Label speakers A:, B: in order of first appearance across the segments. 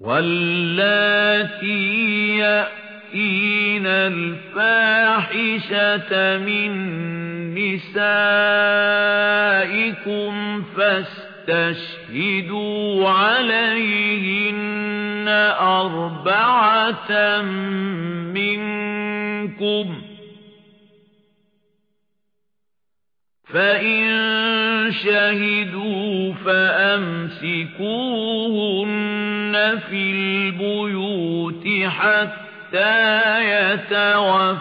A: واللاتي يأتين الفاحشة من نسائكم فاستشهدوا عليهن أربعة منكم فإن شهدوا فأمسكوهن في البيوت حتى يتوفاهن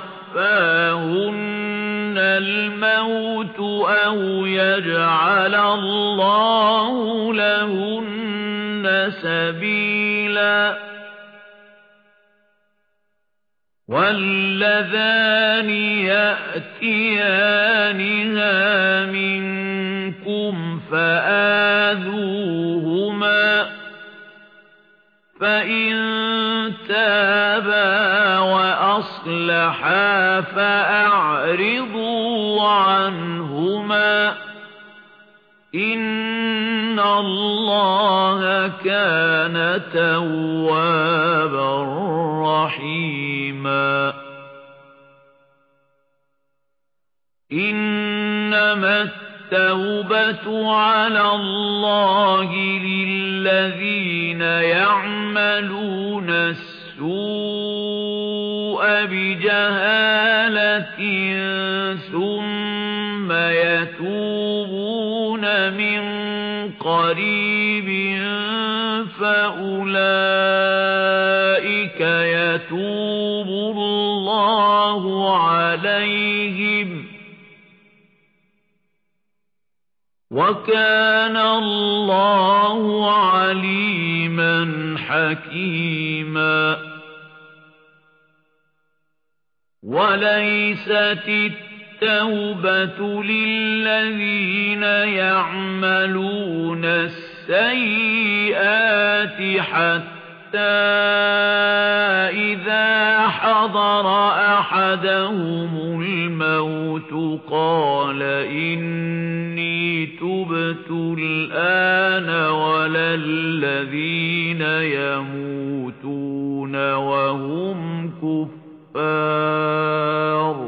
A: الموت أو يجعل الله لهن سبيلاً. واللذان يأتيانها منكم فآذوهما فإن تابا وأصلحا فأعرضوا عنهما إن الله كان توابا رحيما إنما التوبة على الله للذين يعملون السوء بجهالة ثم يتوبون من قريب فأولئك يتوب الله عليهم وكان الله عليما حكيما. وليست التوبة للذين يعملون السيئات حتى إذا حضر أحدهم الموت قال إني تبت الآن ولا الذين يموتون وهم كفار.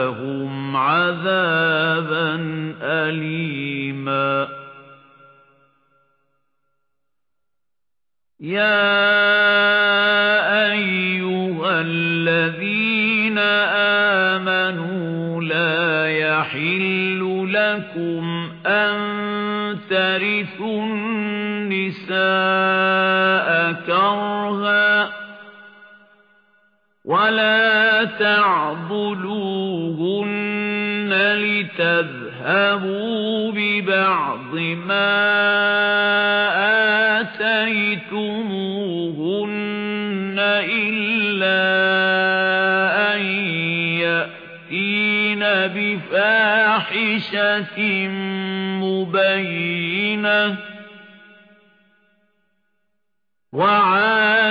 A: لهم عذابا أليما. يا أيها الذين آمنوا لا يحل لكم أن ترثوا النساء كرها ولا تعضلوهن لتذهبوا ببعض ما آتيتموهن إلا أن يأتين بفاحشة مبينة. وعاشروهن